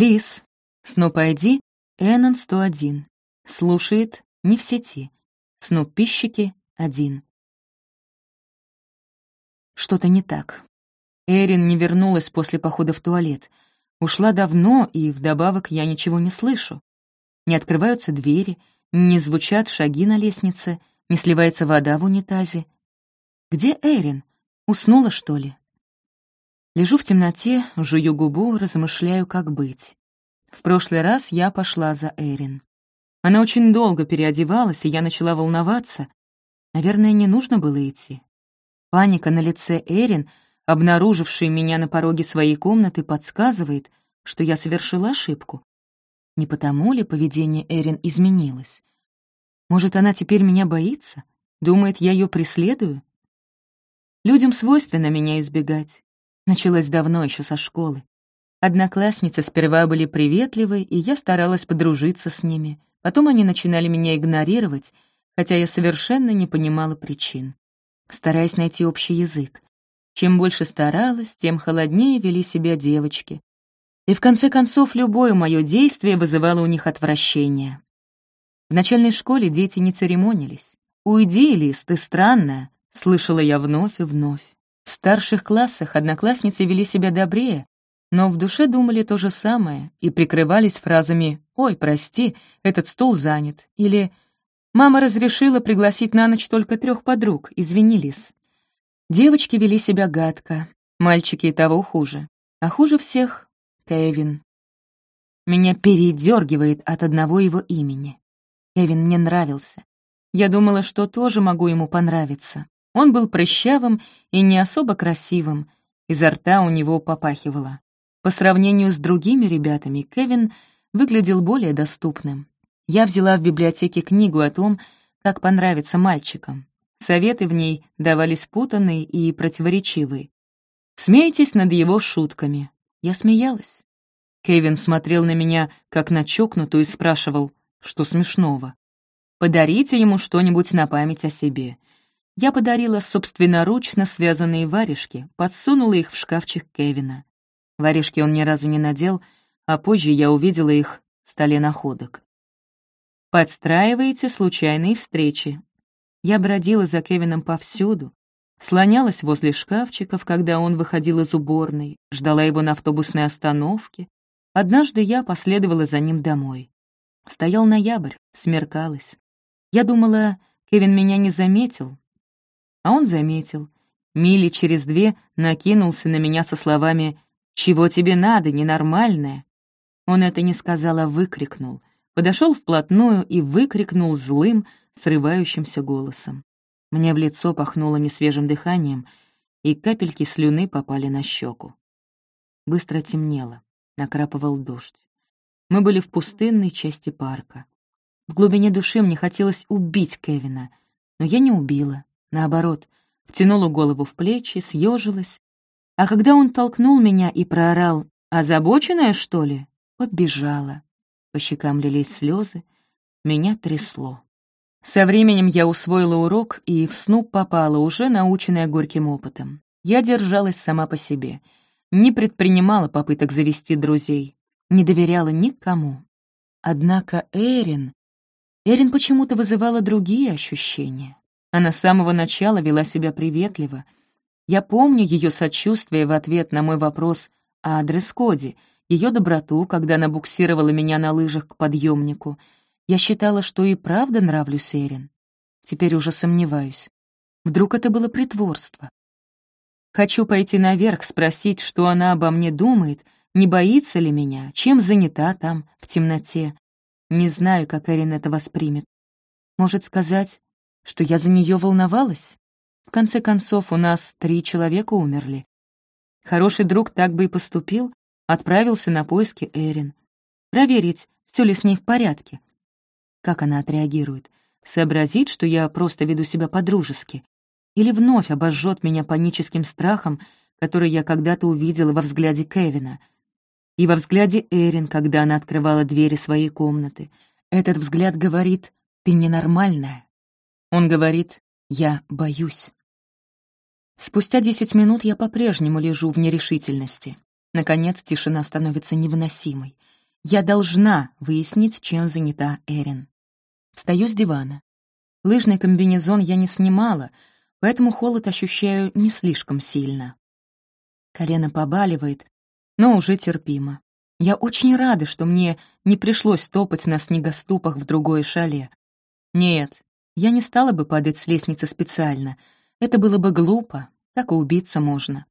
Лис, Снуп ID, Эннон 101. Слушает, не в сети. Снуп пищики, один. Что-то не так. Эрин не вернулась после похода в туалет. Ушла давно, и вдобавок я ничего не слышу. Не открываются двери, не звучат шаги на лестнице, не сливается вода в унитазе. Где Эрин? Уснула, что ли? Лежу в темноте, жую губу, размышляю, как быть. В прошлый раз я пошла за Эрин. Она очень долго переодевалась, и я начала волноваться. Наверное, не нужно было идти. Паника на лице Эрин, обнаружившей меня на пороге своей комнаты, подсказывает, что я совершила ошибку. Не потому ли поведение Эрин изменилось? Может, она теперь меня боится? Думает, я ее преследую? Людям свойственно меня избегать. Началось давно, еще со школы. Одноклассницы сперва были приветливы, и я старалась подружиться с ними. Потом они начинали меня игнорировать, хотя я совершенно не понимала причин стараясь найти общий язык. Чем больше старалась, тем холоднее вели себя девочки. И в конце концов любое мое действие вызывало у них отвращение. В начальной школе дети не церемонились. «Уйди, Лиз, ты странная», — слышала я вновь и вновь. В старших классах одноклассницы вели себя добрее, но в душе думали то же самое и прикрывались фразами «Ой, прости, этот стул занят» или Мама разрешила пригласить на ночь только трех подруг, извинились. Девочки вели себя гадко, мальчики и того хуже. А хуже всех — Кевин. Меня передергивает от одного его имени. Кевин мне нравился. Я думала, что тоже могу ему понравиться. Он был прыщавым и не особо красивым, изо рта у него попахивало. По сравнению с другими ребятами, Кевин выглядел более доступным. Я взяла в библиотеке книгу о том, как понравиться мальчикам. Советы в ней давались путанные и противоречивые. Смейтесь над его шутками. Я смеялась. Кевин смотрел на меня, как на чокнутую, и спрашивал, что смешного. «Подарите ему что-нибудь на память о себе». Я подарила собственноручно связанные варежки, подсунула их в шкафчик Кевина. Варежки он ни разу не надел, а позже я увидела их в столе находок. Подстраиваете случайные встречи. Я бродила за Кевином повсюду, слонялась возле шкафчиков, когда он выходил из уборной, ждала его на автобусной остановке. Однажды я последовала за ним домой. Стоял ноябрь, смеркалось. Я думала, Кевин меня не заметил. А он заметил. Мили через две накинулся на меня со словами «Чего тебе надо, ненормальная?» Он это не сказал, а выкрикнул подошел вплотную и выкрикнул злым, срывающимся голосом. Мне в лицо пахнуло несвежим дыханием, и капельки слюны попали на щеку. Быстро темнело, накрапывал дождь. Мы были в пустынной части парка. В глубине души мне хотелось убить Кевина, но я не убила. Наоборот, втянула голову в плечи, съежилась. А когда он толкнул меня и проорал «Озабоченная, что ли?» подбежала. По щекам лились слезы, меня трясло. Со временем я усвоила урок и в сну попала, уже наученная горьким опытом. Я держалась сама по себе, не предпринимала попыток завести друзей, не доверяла никому. Однако Эрин... Эрин почему-то вызывала другие ощущения. Она с самого начала вела себя приветливо. Я помню ее сочувствие в ответ на мой вопрос о дресс-коде — ее доброту, когда она буксировала меня на лыжах к подъемнику. Я считала, что и правда нравлюсь Эрин. Теперь уже сомневаюсь. Вдруг это было притворство? Хочу пойти наверх, спросить, что она обо мне думает, не боится ли меня, чем занята там, в темноте. Не знаю, как Эрин это воспримет. Может сказать, что я за нее волновалась? В конце концов, у нас три человека умерли. Хороший друг так бы и поступил, отправился на поиски Эрин. Проверить, все ли с ней в порядке. Как она отреагирует? Сообразит, что я просто веду себя по-дружески? Или вновь обожжет меня паническим страхом, который я когда-то увидела во взгляде Кевина? И во взгляде Эрин, когда она открывала двери своей комнаты. Этот взгляд говорит «ты ненормальная». Он говорит «я боюсь». Спустя десять минут я по-прежнему лежу в нерешительности. Наконец тишина становится невыносимой. Я должна выяснить, чем занята Эрин. Встаю с дивана. Лыжный комбинезон я не снимала, поэтому холод ощущаю не слишком сильно. Колено побаливает, но уже терпимо. Я очень рада, что мне не пришлось топать на снегоступах в другое шале. Нет, я не стала бы падать с лестницы специально. Это было бы глупо, так и убиться можно.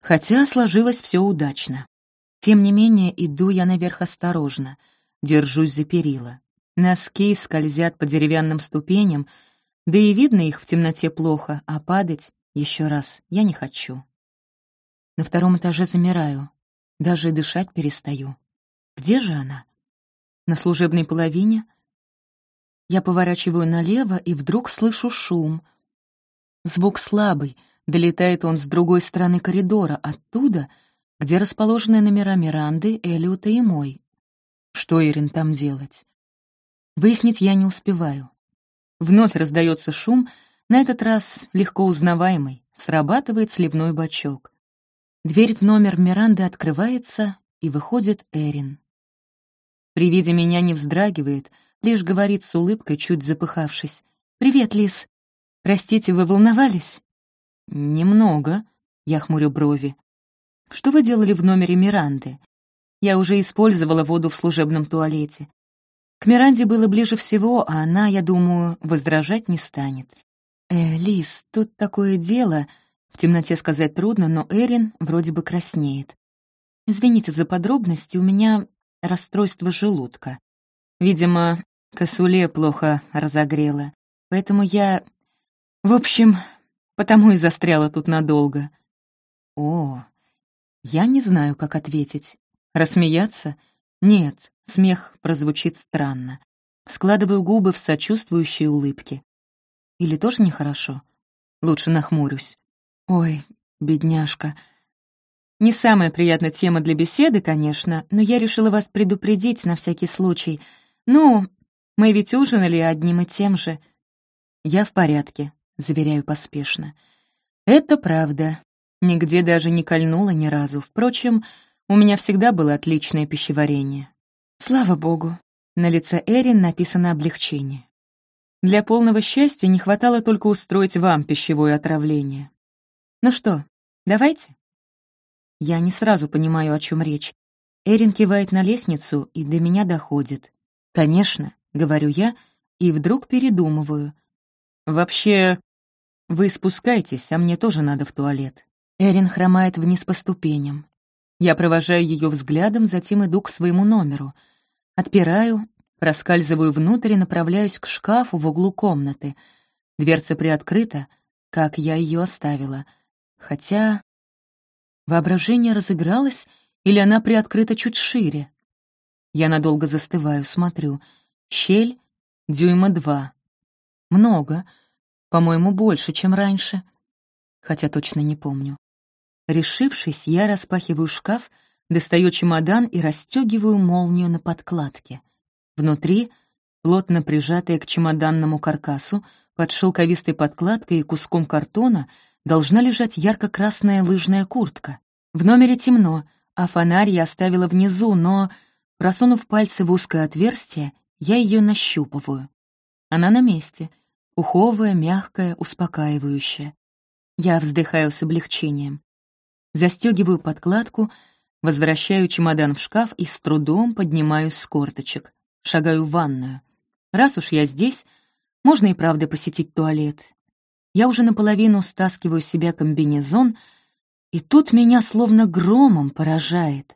Хотя сложилось все удачно. Тем не менее, иду я наверх осторожно, держусь за перила. Носки скользят по деревянным ступеням, да и видно их в темноте плохо, а падать, еще раз, я не хочу. На втором этаже замираю, даже дышать перестаю. Где же она? На служебной половине? Я поворачиваю налево и вдруг слышу шум. Звук слабый, долетает он с другой стороны коридора, оттуда, где расположены номера Миранды, Элиота и мой. Что Ирин там делать? Выяснить я не успеваю. Вновь раздается шум, на этот раз легко узнаваемый, срабатывает сливной бачок. Дверь в номер Миранды открывается, и выходит Эрин. При виде меня не вздрагивает, лишь говорит с улыбкой, чуть запыхавшись. «Привет, Лис. Простите, вы волновались?» «Немного», — я хмурю брови. «Что вы делали в номере Миранды?» Я уже использовала воду в служебном туалете. К Миранде было ближе всего, а она, я думаю, возражать не станет. «Э, Лис, тут такое дело...» В темноте сказать трудно, но Эрин вроде бы краснеет. Извините за подробности, у меня расстройство желудка. Видимо, косуле плохо разогрела. Поэтому я... В общем, потому и застряла тут надолго. О, я не знаю, как ответить. Рассмеяться? Нет, смех прозвучит странно. Складываю губы в сочувствующие улыбки. Или тоже нехорошо? Лучше нахмурюсь. Ой, бедняжка. Не самая приятная тема для беседы, конечно, но я решила вас предупредить на всякий случай. Ну, мы ведь ужинали одним и тем же. Я в порядке, заверяю поспешно. Это правда. Нигде даже не кольнула ни разу. Впрочем, у меня всегда было отличное пищеварение. Слава богу. На лице Эрин написано облегчение. Для полного счастья не хватало только устроить вам пищевое отравление. «Ну что, давайте?» Я не сразу понимаю, о чем речь. Эрин кивает на лестницу, и до меня доходит. «Конечно», — говорю я, и вдруг передумываю. «Вообще, вы спускайтесь, а мне тоже надо в туалет». Эрин хромает вниз по ступеням. Я провожаю ее взглядом, затем иду к своему номеру. Отпираю, проскальзываю внутрь и направляюсь к шкафу в углу комнаты. Дверца приоткрыта, как я ее оставила — Хотя воображение разыгралось, или она приоткрыта чуть шире. Я надолго застываю, смотрю. Щель дюйма два. Много. По-моему, больше, чем раньше. Хотя точно не помню. Решившись, я распахиваю шкаф, достаю чемодан и расстегиваю молнию на подкладке. Внутри, плотно прижатая к чемоданному каркасу, под шелковистой подкладкой и куском картона — должна лежать ярко-красная лыжная куртка. В номере темно, а фонарь я оставила внизу, но, просунув пальцы в узкое отверстие, я ее нащупываю. Она на месте, пуховая, мягкая, успокаивающая. Я вздыхаю с облегчением. Застегиваю подкладку, возвращаю чемодан в шкаф и с трудом поднимаюсь с корточек. Шагаю в ванную. Раз уж я здесь, можно и правда посетить туалет. Я уже наполовину стаскиваю себя комбинезон, и тут меня словно громом поражает.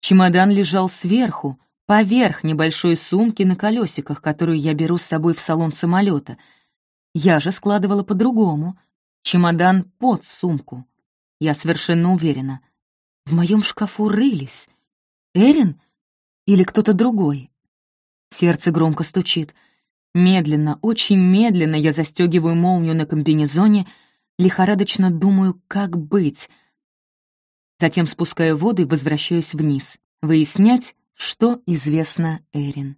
Чемодан лежал сверху, поверх небольшой сумки на колесиках, которую я беру с собой в салон самолета. Я же складывала по-другому. Чемодан под сумку. Я совершенно уверена. В моем шкафу рылись. Эрин или кто-то другой? Сердце громко стучит — Медленно, очень медленно я застегиваю молнию на комбинезоне, лихорадочно думаю, как быть. Затем спускаю воду и возвращаюсь вниз, выяснять, что известно Эрин.